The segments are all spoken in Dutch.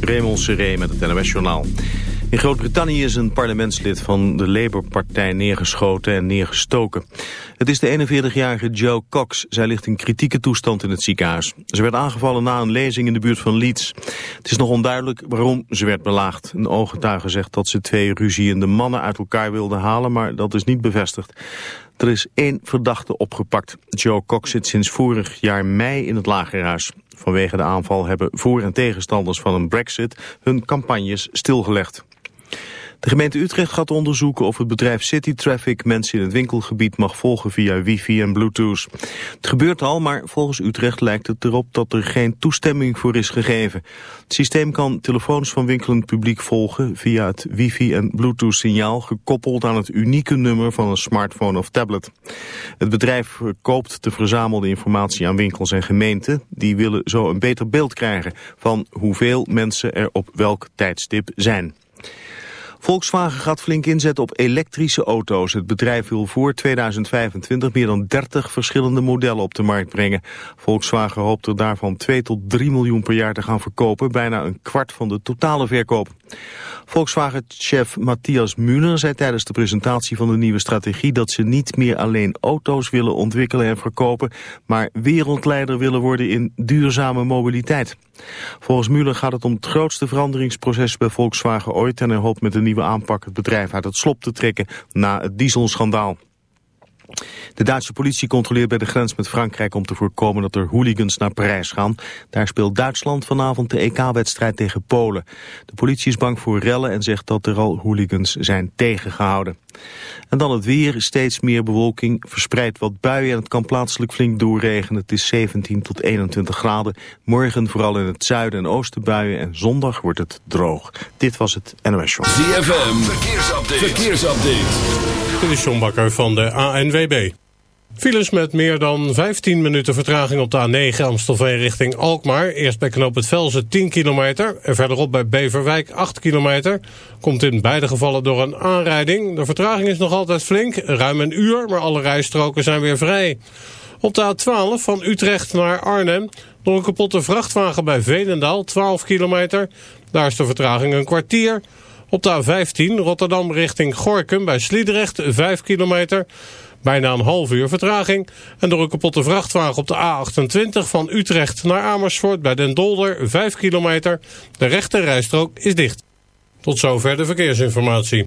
Raymond Seré met het NOS-journaal. In Groot-Brittannië is een parlementslid van de Labour-partij neergeschoten en neergestoken. Het is de 41-jarige Joe Cox. Zij ligt in kritieke toestand in het ziekenhuis. Ze werd aangevallen na een lezing in de buurt van Leeds. Het is nog onduidelijk waarom ze werd belaagd. Een ooggetuige zegt dat ze twee ruziende mannen uit elkaar wilde halen, maar dat is niet bevestigd. Er is één verdachte opgepakt. Joe Cox zit sinds vorig jaar mei in het lagerhuis. Vanwege de aanval hebben voor- en tegenstanders van een brexit hun campagnes stilgelegd. De gemeente Utrecht gaat onderzoeken of het bedrijf City Traffic mensen in het winkelgebied mag volgen via wifi en bluetooth. Het gebeurt al, maar volgens Utrecht lijkt het erop dat er geen toestemming voor is gegeven. Het systeem kan telefoons van winkelend publiek volgen via het wifi en bluetooth signaal gekoppeld aan het unieke nummer van een smartphone of tablet. Het bedrijf koopt de verzamelde informatie aan winkels en gemeenten. Die willen zo een beter beeld krijgen van hoeveel mensen er op welk tijdstip zijn. Volkswagen gaat flink inzetten op elektrische auto's. Het bedrijf wil voor 2025 meer dan 30 verschillende modellen op de markt brengen. Volkswagen hoopt er daarvan 2 tot 3 miljoen per jaar te gaan verkopen, bijna een kwart van de totale verkoop. Volkswagen-chef Matthias Müller zei tijdens de presentatie van de nieuwe strategie dat ze niet meer alleen auto's willen ontwikkelen en verkopen, maar wereldleider willen worden in duurzame mobiliteit. Volgens Müller gaat het om het grootste veranderingsproces bij Volkswagen ooit en hij hoopt met een nieuwe aanpak het bedrijf uit het slop te trekken na het dieselschandaal. De Duitse politie controleert bij de grens met Frankrijk om te voorkomen dat er hooligans naar Parijs gaan. Daar speelt Duitsland vanavond de EK-wedstrijd tegen Polen. De politie is bang voor rellen en zegt dat er al hooligans zijn tegengehouden. En dan het weer, steeds meer bewolking, verspreid wat buien en het kan plaatselijk flink doorregenen. Het is 17 tot 21 graden. Morgen vooral in het zuiden en oosten buien en zondag wordt het droog. Dit was het NOS Show. ZFM, verkeersupdate. verkeersupdate. Dit is John Bakker van de ANWB. Files met meer dan 15 minuten vertraging op de A9 Amstelveen richting Alkmaar. Eerst bij knoop het Velzen 10 kilometer en verderop bij Beverwijk 8 kilometer. Komt in beide gevallen door een aanrijding. De vertraging is nog altijd flink, ruim een uur, maar alle rijstroken zijn weer vrij. Op de A12 van Utrecht naar Arnhem door een kapotte vrachtwagen bij Veenendaal 12 kilometer. Daar is de vertraging een kwartier. Op de A15 Rotterdam richting Gorkum bij Sliedrecht 5 kilometer. Bijna een half uur vertraging. En door een kapotte vrachtwagen op de A28 van Utrecht naar Amersfoort bij Den Dolder 5 kilometer. De rechte rijstrook is dicht. Tot zover de verkeersinformatie.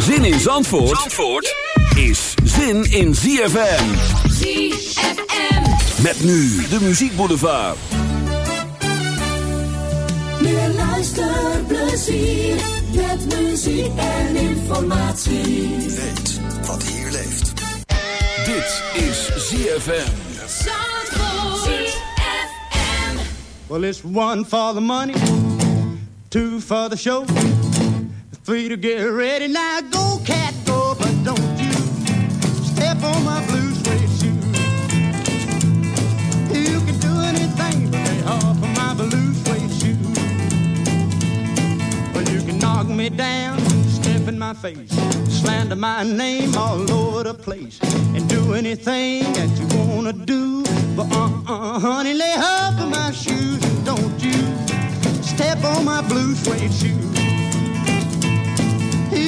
Zin in Zandvoort, Zandvoort is zin in ZFM. ZFM. Met nu de muziekboulevard. Meer luisterplezier met muziek en informatie. Weet wat hier leeft. Dit is ZFM. Zandvoort. ZFM. Well, it's one for the money, two for the show, Three to get ready now. Go, cat, go, but don't you step on my blue suede shoe. You can do anything but lay off of my blue suede shoe. But you can knock me down, step in my face, slander my name all over the place, and do anything that you wanna do. But uh-uh, honey, lay off of my shoes, and don't you step on my blue suede shoe.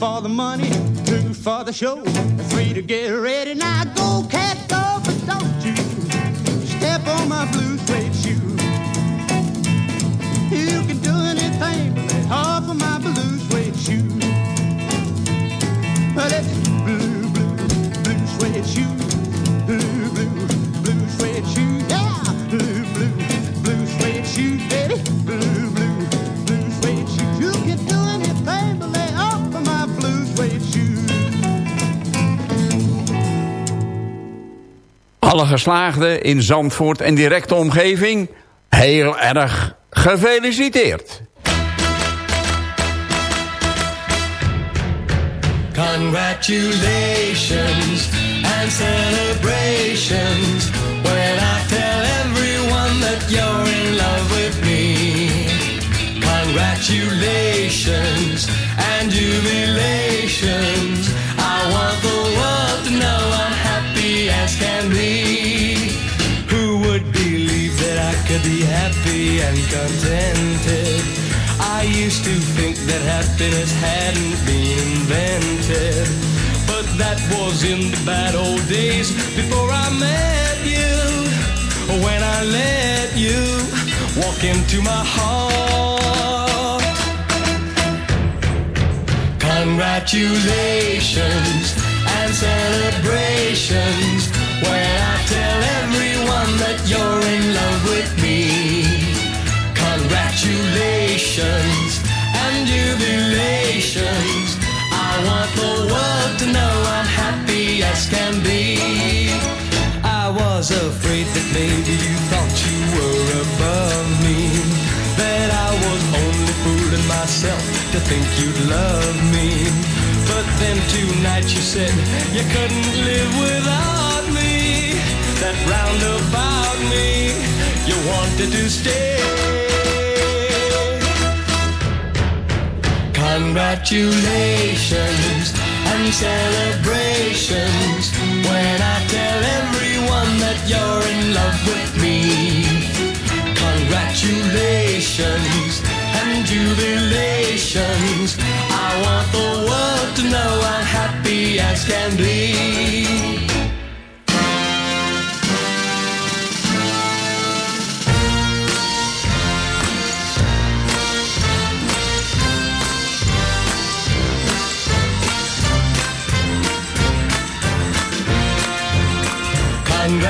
for the money, two for the show, three to get ready. Now go, cat, go, but don't you step on my blue suede shoe. You can do anything but lay off of my Alle geslaagden in Zandvoort en directe omgeving, heel erg gefeliciteerd. Congratulations and celebrations when I tell everyone that you're in love with me. Congratulations and jubilations. Can be. Who would believe that I could be happy and contented? I used to think that happiness hadn't been invented. But that was in the bad old days before I met you. When I let you walk into my heart. Congratulations and celebrations when I tell everyone that you're in love with me. Congratulations and jubilations. I want the world to know I'm happy as can be. I was afraid that maybe you thought you were above me. That I was only fooling myself to think you'd love me. But then tonight you said you couldn't live without me. That round about me, you wanted to stay. Congratulations and celebrations when I tell everyone that you're in love with me. Congratulations and jubilations. I want the world to know I'm happy as can be.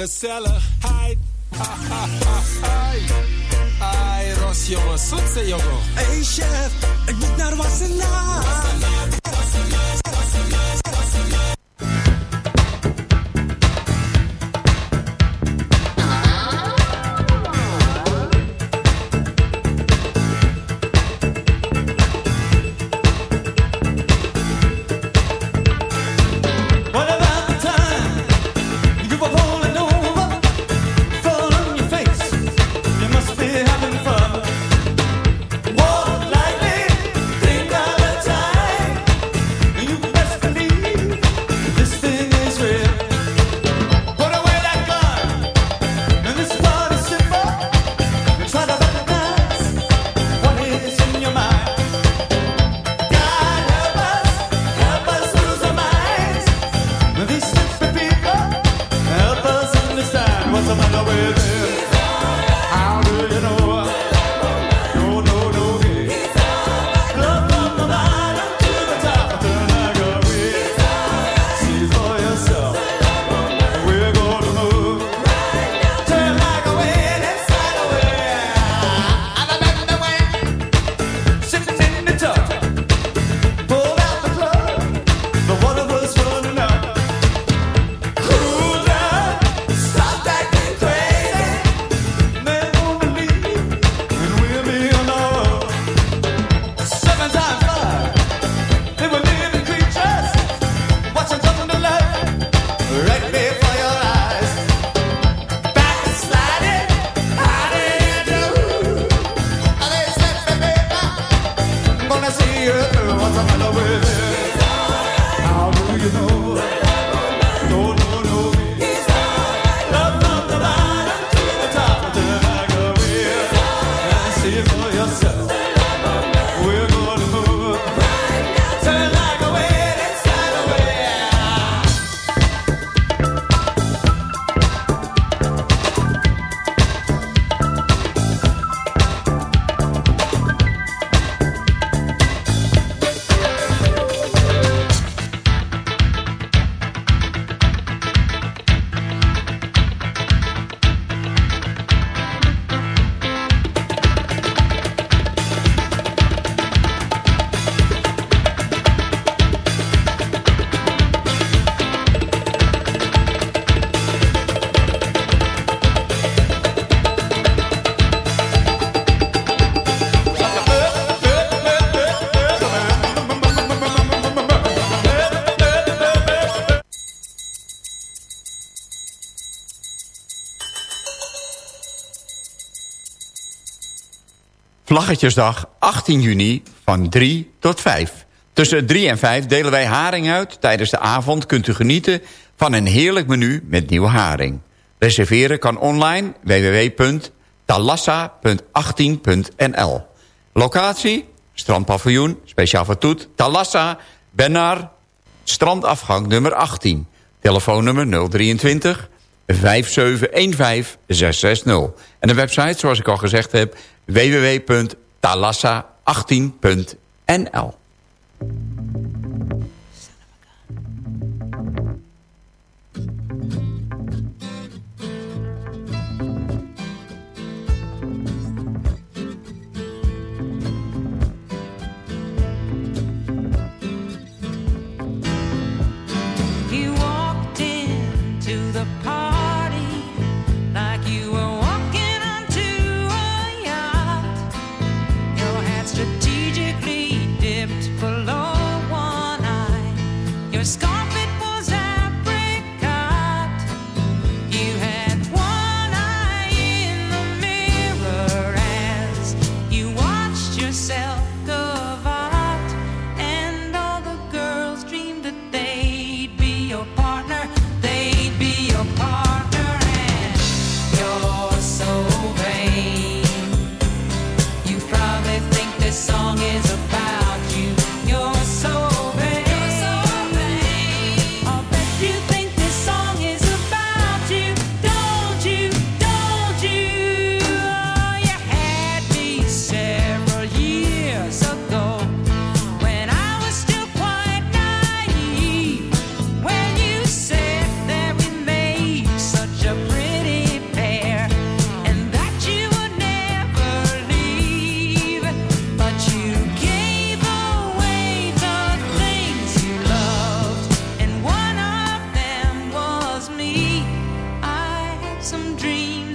Gezelligheid. Ha, ha, ha, hai. Ai, Ros, jongen, zoetse, jongen. Hey chef, ik moet naar Wassenaar. Vlaggetjesdag 18 juni van 3 tot 5. Tussen 3 en 5 delen wij haring uit. Tijdens de avond kunt u genieten van een heerlijk menu met nieuwe haring. Reserveren kan online www.talassa.18.nl Locatie, strandpaviljoen, speciaal voor Toet, Talassa, Benar, strandafgang nummer 18. Telefoonnummer 023 5715 660. En de website, zoals ik al gezegd heb, www.talassa18.nl dream.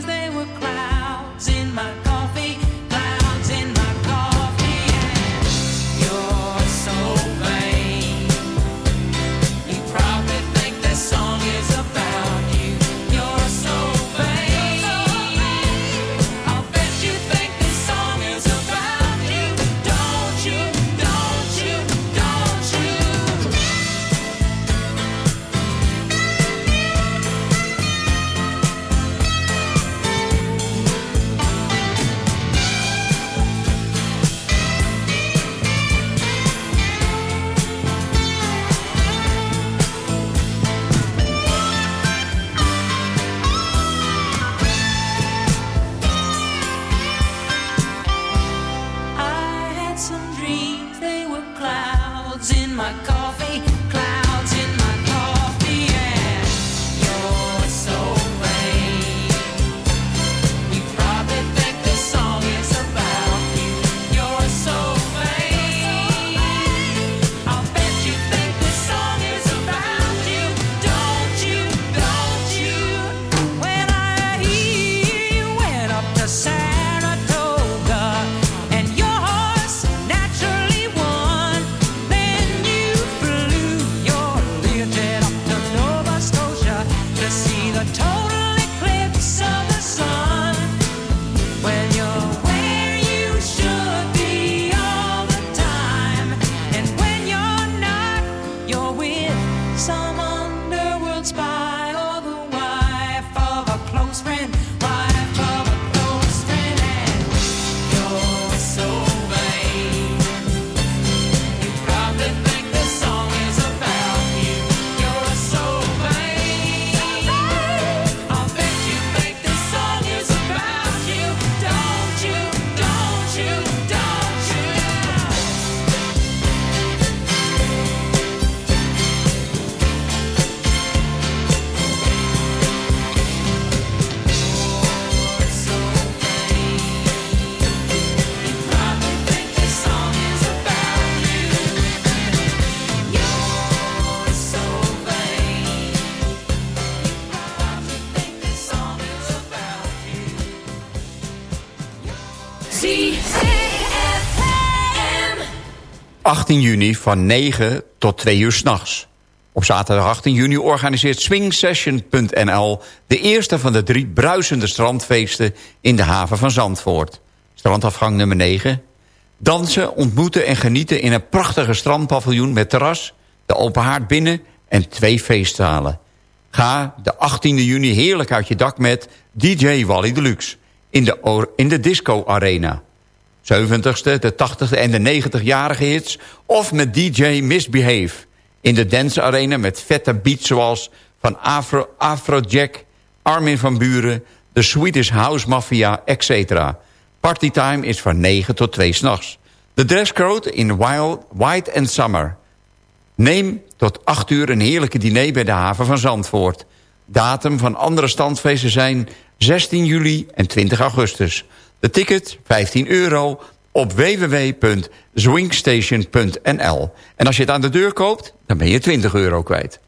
18 juni van 9 tot 2 uur s'nachts. Op zaterdag 18 juni organiseert swingsession.nl... de eerste van de drie bruisende strandfeesten in de haven van Zandvoort. Strandafgang nummer 9. Dansen, ontmoeten en genieten in een prachtige strandpaviljoen met terras... de open haard binnen en twee feestzalen. Ga de 18e juni heerlijk uit je dak met DJ Wally Deluxe... in de, in de Disco Arena... 70ste, de 80ste en de 90-jarige hits... of met DJ Misbehave in de dance arena met vette beats zoals... van Afro, Afrojack, Armin van Buren, de Swedish House Mafia, etc. Partytime is van 9 tot 2 s'nachts. De dresscode in wild, White and Summer. Neem tot 8 uur een heerlijke diner bij de haven van Zandvoort. Datum van andere standfeesten zijn 16 juli en 20 augustus... De ticket 15 euro op www.zwingstation.nl. En als je het aan de deur koopt, dan ben je 20 euro kwijt.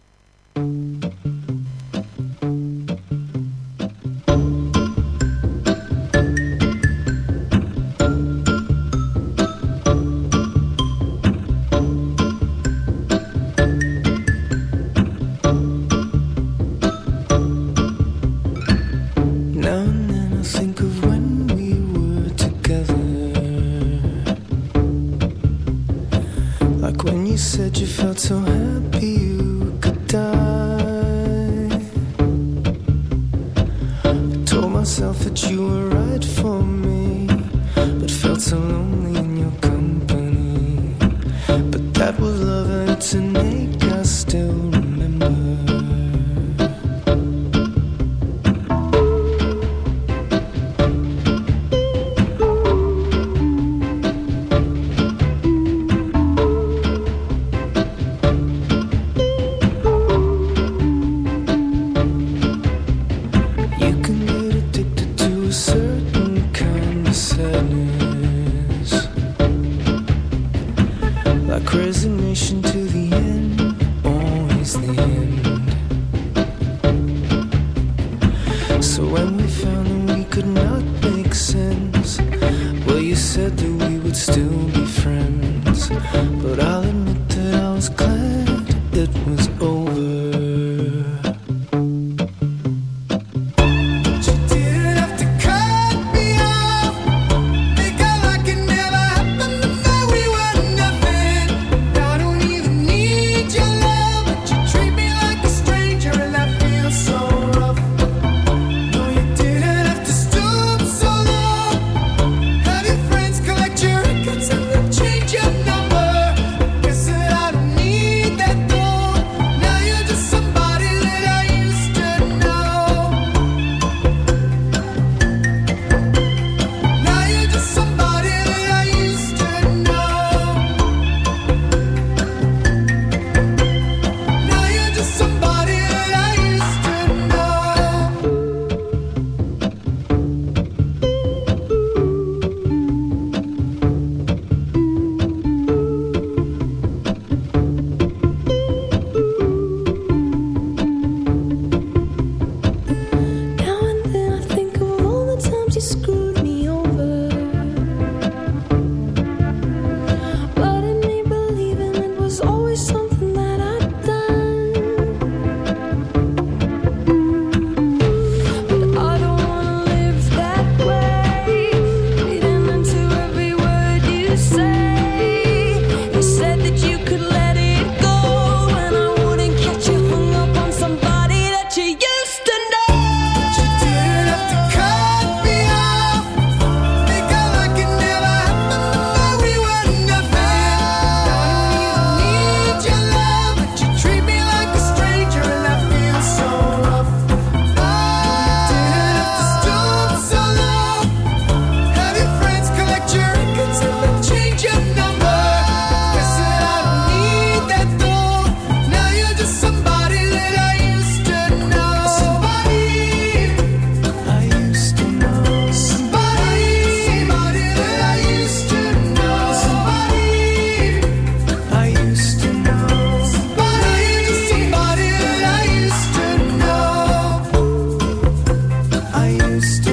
sister.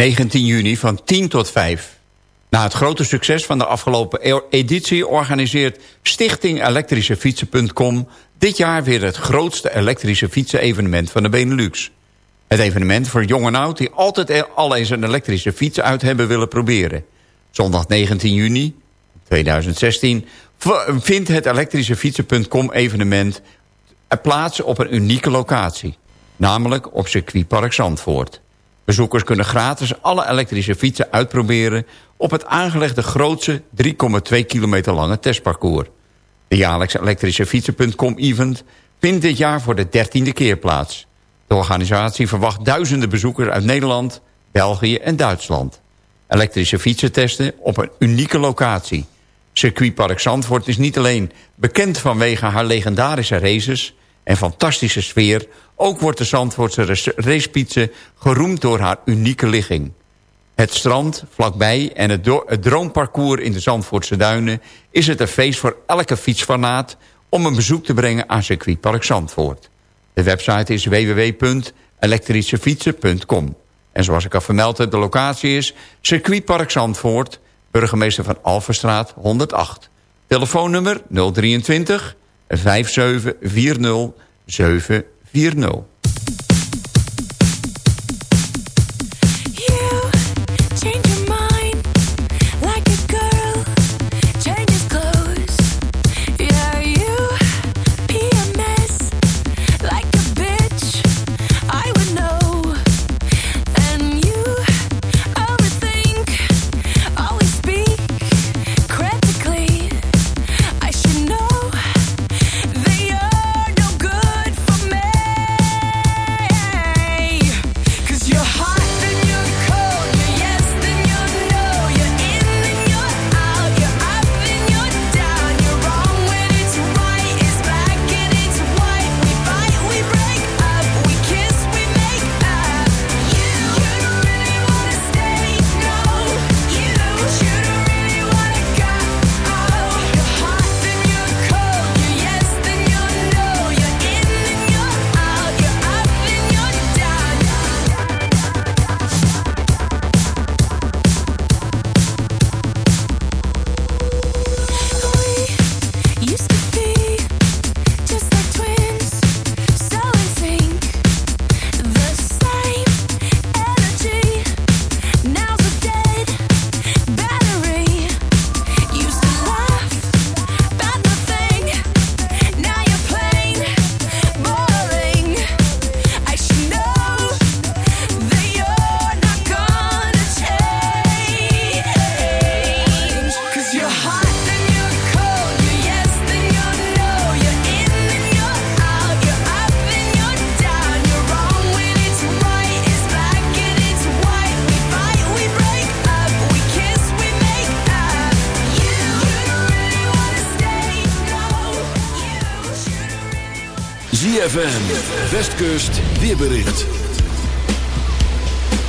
19 juni van 10 tot 5. Na het grote succes van de afgelopen e- editie organiseert Stichting Elektrischefietsen.com dit jaar weer het grootste elektrische fietsen-evenement van de Benelux. Het evenement voor jong en oud die altijd e- al eens een elektrische fiets uit hebben willen proberen. Zondag 19 juni 2016 vindt het elektrischefietsen.com evenement plaats op een unieke locatie. Namelijk op circuitpark Zandvoort. Bezoekers kunnen gratis alle elektrische fietsen uitproberen... op het aangelegde grootste 3,2 kilometer lange testparcours. De jaarlijkse elektrische fietsen.com-event vindt dit jaar voor de dertiende keer plaats. De organisatie verwacht duizenden bezoekers uit Nederland, België en Duitsland. Elektrische fietsen testen op een unieke locatie. Circuitpark Zandvoort is niet alleen bekend vanwege haar legendarische races en fantastische sfeer... ook wordt de Zandvoortse race- racefietsen geroemd door haar unieke ligging. Het strand vlakbij en het, het droomparcours in de Zandvoortse duinen... is het een feest voor elke fietsfanaat om een bezoek te brengen aan circuitpark Zandvoort. De website is www.elektrischefietsen.com. En zoals ik al vermeld heb, de locatie is circuitpark Zandvoort... burgemeester van Alverstraat 108. Telefoonnummer 023 5740 Westkust, weerbericht.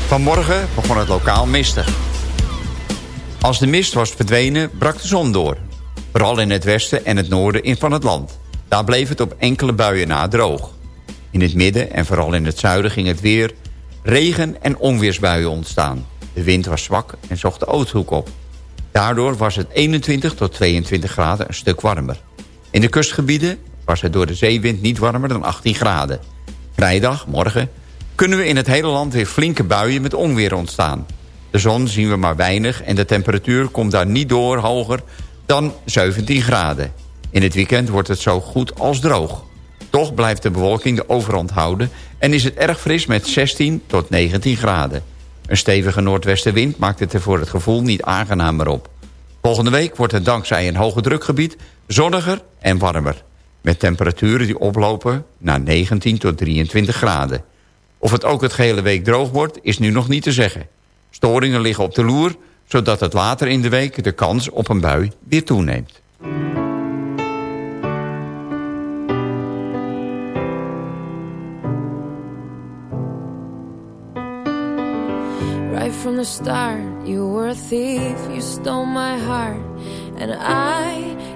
Vanmorgen begon het lokaal mistig. Als de mist was verdwenen, brak de zon door. Vooral in het westen en het noorden van het land. Daar bleef het op enkele buien na droog. In het midden en vooral in het zuiden ging het weer regen- en onweersbuien ontstaan. De wind was zwak en zocht de oosthoek op. Daardoor was het 21 tot 22 graden een stuk warmer. In de kustgebieden was het door de zeewind niet warmer dan 18 graden. Vrijdag, morgen, kunnen we in het hele land weer flinke buien met onweer ontstaan. De zon zien we maar weinig en de temperatuur komt daar niet door hoger dan 17 graden. In het weekend wordt het zo goed als droog. Toch blijft de bewolking de overhand houden en is het erg fris met 16 tot 19 graden. Een stevige noordwestenwind maakt het er voor het gevoel niet aangenamer op. Volgende week wordt het dankzij een hoge drukgebied zonniger en warmer. Met temperaturen die oplopen naar 19 tot 23 graden. Of het ook het gehele week droog wordt, is nu nog niet te zeggen. Storingen liggen op de loer, zodat het later in de week de kans op een bui weer toeneemt. Right from the start, you were a thief, you stole my heart, and I,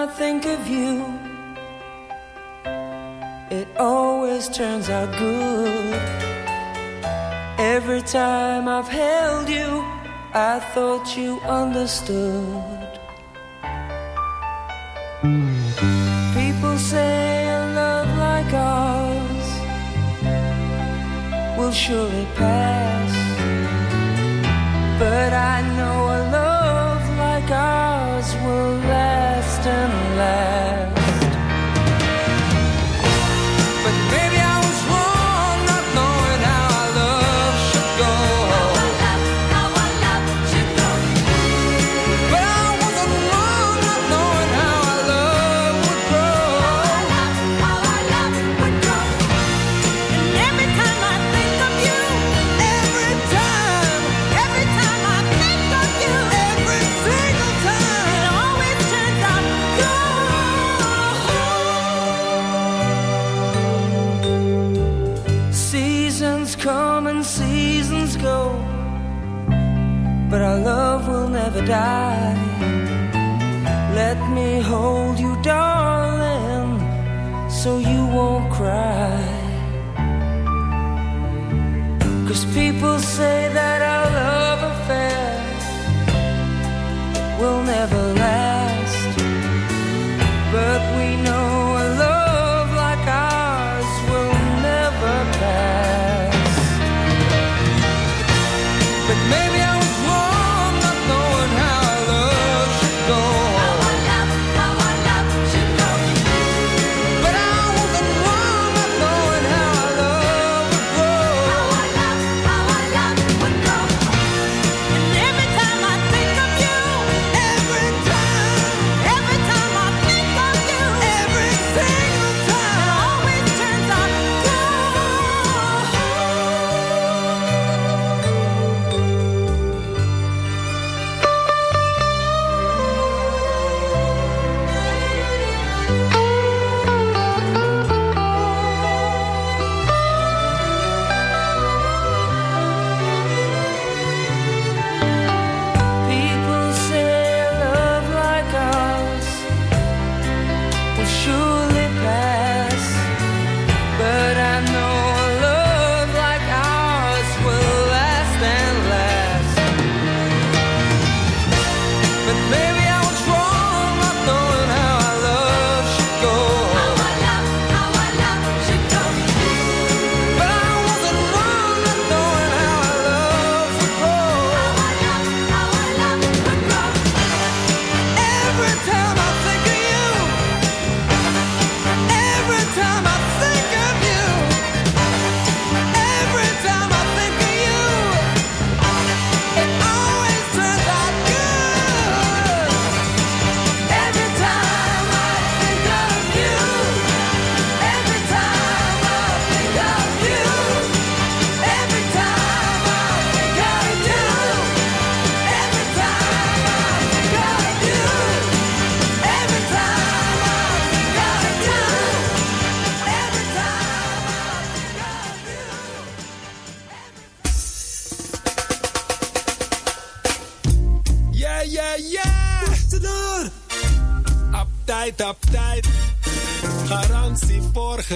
I think of you, it always turns out good. Every time I've held you, I thought you understood. People say a love like ours will surely pass. But I know a love like ours will last and will never last. But we know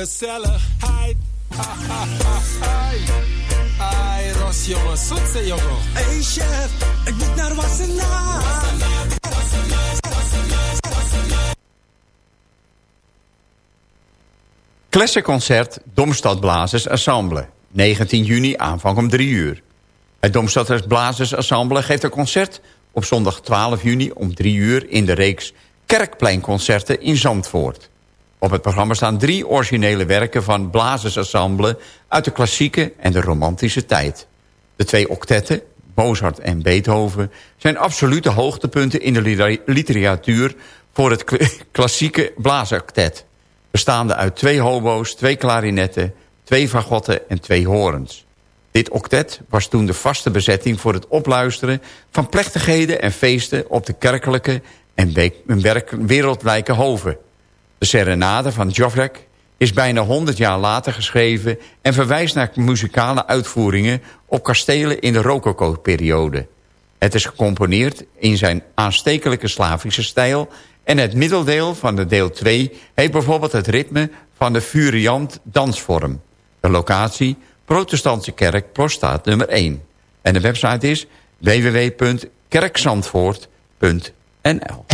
gezelligheid. Ha, ha, ha, hai. Ai, Ros, jongen, zoetse, jongen. Hey chef, ik moet naar Wassenaar. Klessenconcert Domstad Blazers Ensemble. 19 juni aanvang om 3 uur. Het Domstad Blazers Ensemble geeft een concert op zondag 12 juni om 3 uur... in de reeks Kerkpleinconcerten in Zandvoort. Op het programma staan drie originele werken van Blazers Ensemble... uit de klassieke en de romantische tijd. De twee octetten, Mozart en Beethoven... zijn absolute hoogtepunten in de liter- literatuur... voor het kl- klassieke blaasoctet bestaande uit twee hobo's, twee klarinetten, twee fagotten en twee horens. Dit octet was toen de vaste bezetting voor het opluisteren van plechtigheden en feesten op de kerkelijke en wereldwijke hoven. De serenade van Joffrek is bijna 100 jaar later geschreven... en verwijst naar muzikale uitvoeringen op kastelen in de rococo-periode. Het is gecomponeerd in zijn aanstekelijke Slavische stijl... en het middeldeel van de deel 2 heeft bijvoorbeeld het ritme van de furiant dansvorm. De locatie, Protestantse kerk, Prostaat nummer 1. En de website is www.kerkzandvoort.nl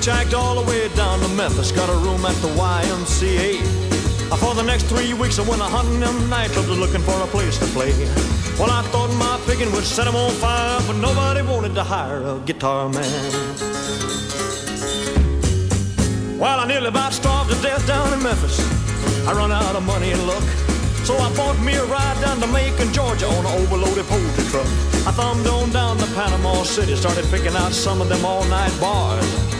hitchhiked all the way down to Memphis, got a room at the YMCA. For the next three weeks, I went a hunting them nightclubs looking for a place to play. Well, I thought my picking would set 'em on fire, but nobody wanted to hire a guitar man. Well, I nearly about starved to death down in Memphis. I run out of money and luck. So I bought me a ride down to Macon, Georgia on an overloaded poultry truck. I thumbed on down to Panama City, started picking out some of them all-night bars.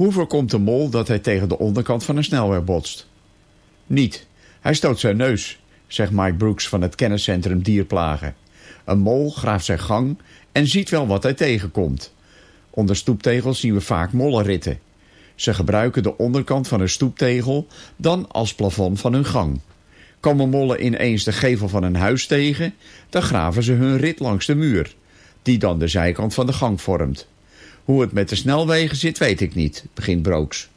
Hoe voorkomt de mol dat hij tegen de onderkant van een snelweg botst? Niet. Hij stoot zijn neus, zegt Mike Brooks van het kenniscentrum Dierplagen. Een mol graaft zijn gang en ziet wel wat hij tegenkomt. Onder stoeptegels zien we vaak mollenritten. Ze gebruiken de onderkant van een stoeptegel dan als plafond van hun gang. Komen mollen ineens de gevel van een huis tegen, dan graven ze hun rit langs de muur, die dan de zijkant van de gang vormt. Hoe het met de snelwegen zit, weet ik niet, begint Brooks.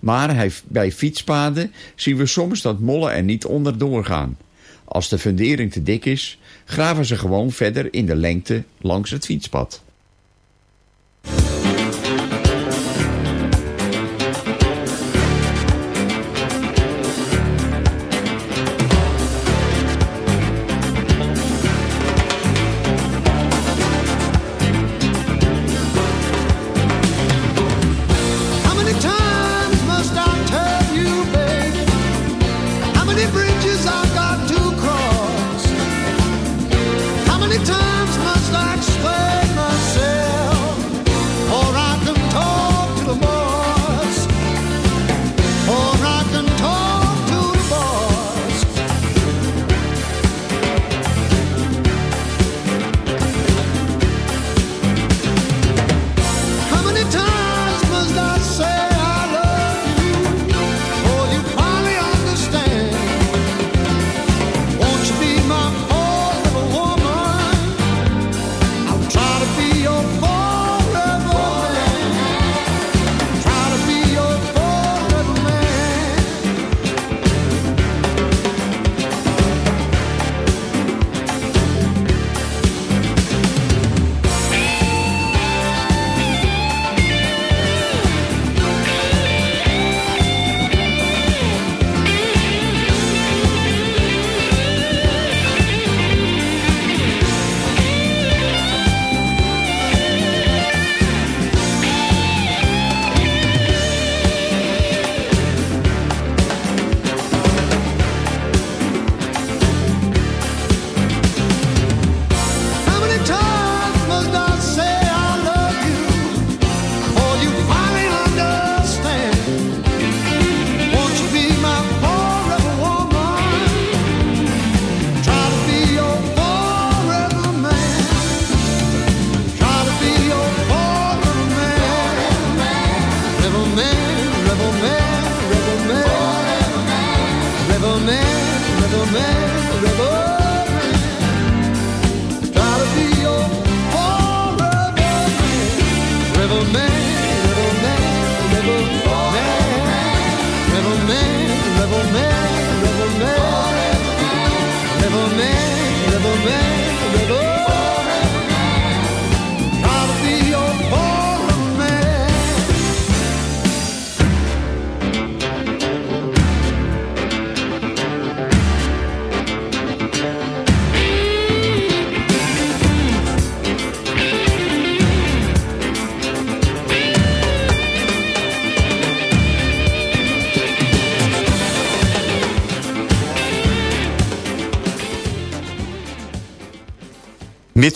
Maar bij fietspaden zien we soms dat mollen er niet onderdoor gaan. Als de fundering te dik is, graven ze gewoon verder in de lengte langs het fietspad.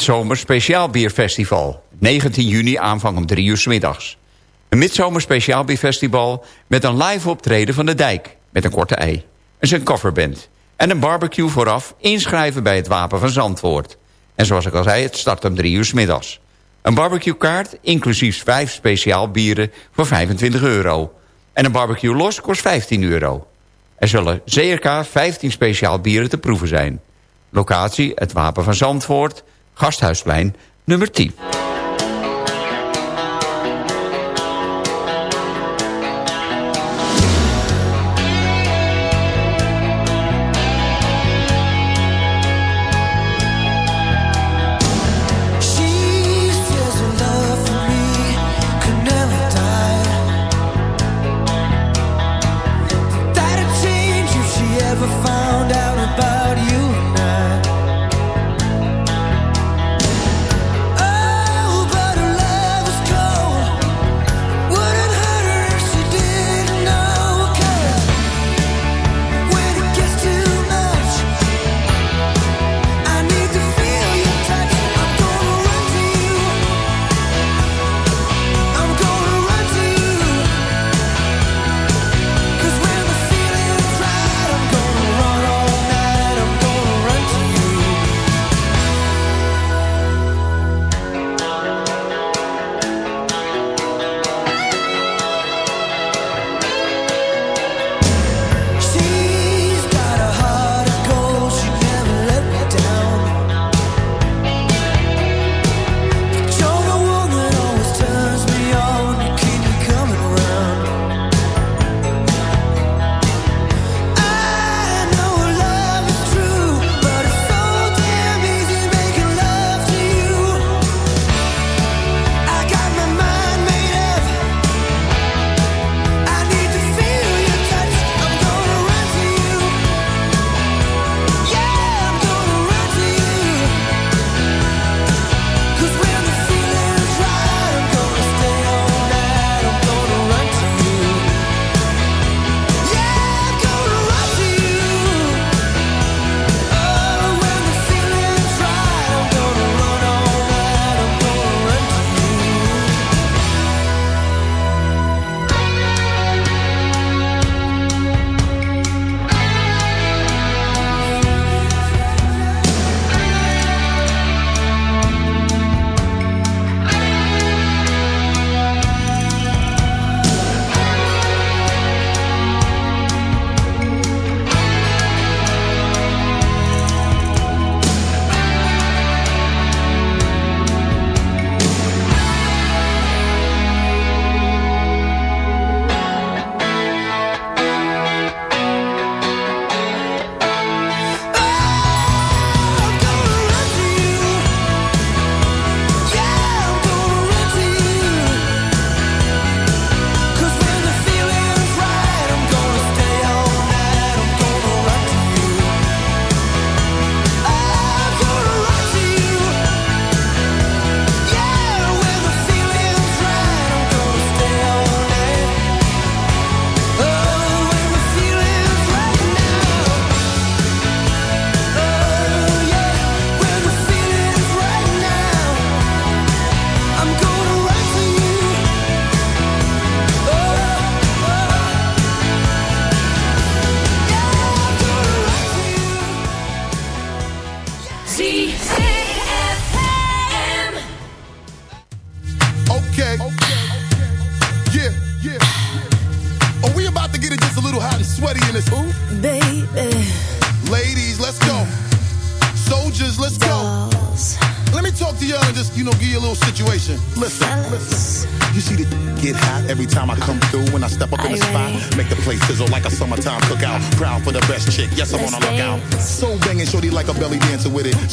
Midzomer Speciaal Bierfestival. 19 juni aanvang om 3 uur 's middags. Een Midzomer Speciaal Bierfestival met een live optreden van de dijk. Met een korte ei. En zijn coverband. En een barbecue vooraf inschrijven bij het Wapen van Zandvoort. En zoals ik al zei, het start om 3 uur 's middags. Een barbecuekaart, inclusief 5 speciaal bieren voor 25 euro. En een barbecue los kost 15 euro. Er zullen CRK 15 speciaal bieren te proeven zijn. Locatie, het Wapen van Zandvoort, Gasthuisplein, nummer 10.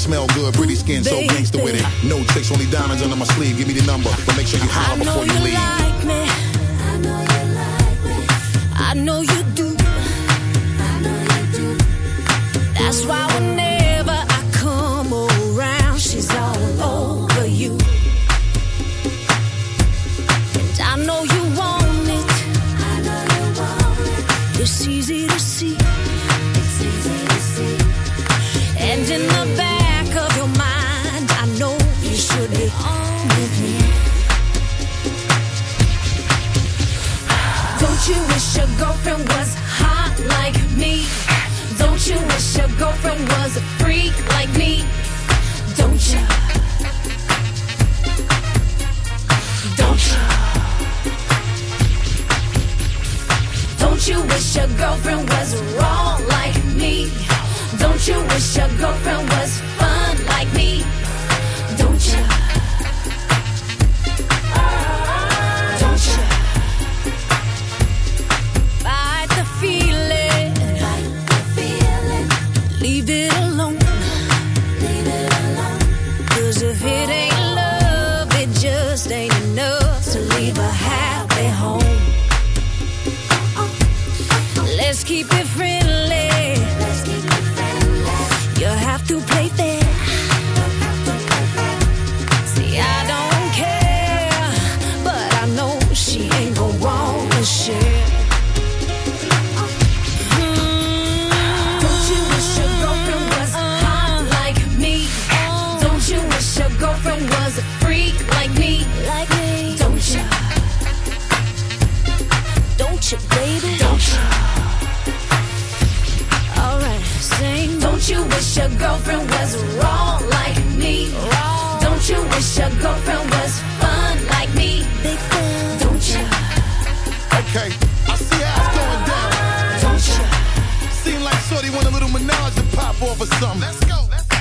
Smell good, Okay, I see how it's going down. Don't you? Seem like Shorty want a little menage to pop off or something. Let's go.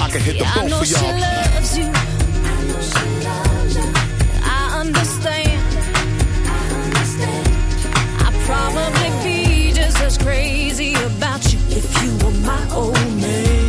I can hit the Yeah, I boat know for she y'all. loves you. I understand. I'd probably be just as crazy about you if you were my old man.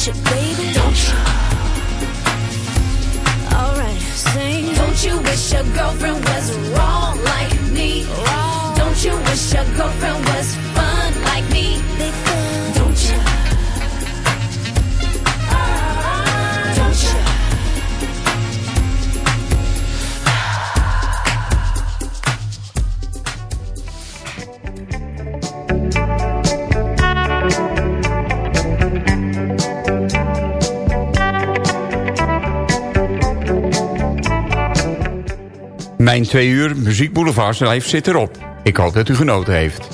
Don't you, baby? Don't you? Alright, sing. Don't you wish your girlfriend was wrong like me? Wrong. Don't you wish your girlfriend was Mijn twee uur Muziek Boulevard live zit erop. Ik hoop dat u genoten heeft.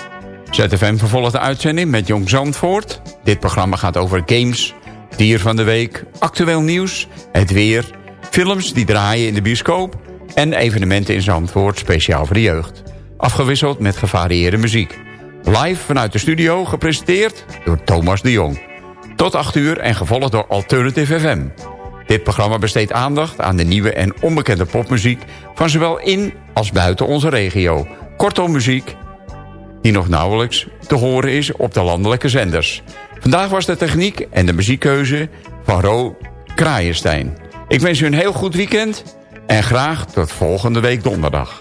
ZFM vervolgt de uitzending met Jong Zandvoort. Dit programma gaat over games, dier van de week, actueel nieuws, het weer... films die draaien in de bioscoop... en evenementen in Zandvoort speciaal voor de jeugd. Afgewisseld met gevarieerde muziek. Live vanuit de studio gepresenteerd door Thomas de Jong. Tot 8 uur en gevolgd door Alternative FM. Dit programma besteedt aandacht aan de nieuwe en onbekende popmuziek... van zowel in als buiten onze regio. Kortom muziek die nog nauwelijks te horen is op de landelijke zenders. Vandaag was de techniek en de muziekkeuze van Ro Kraaienstein. Ik wens u een heel goed weekend en graag tot volgende week donderdag.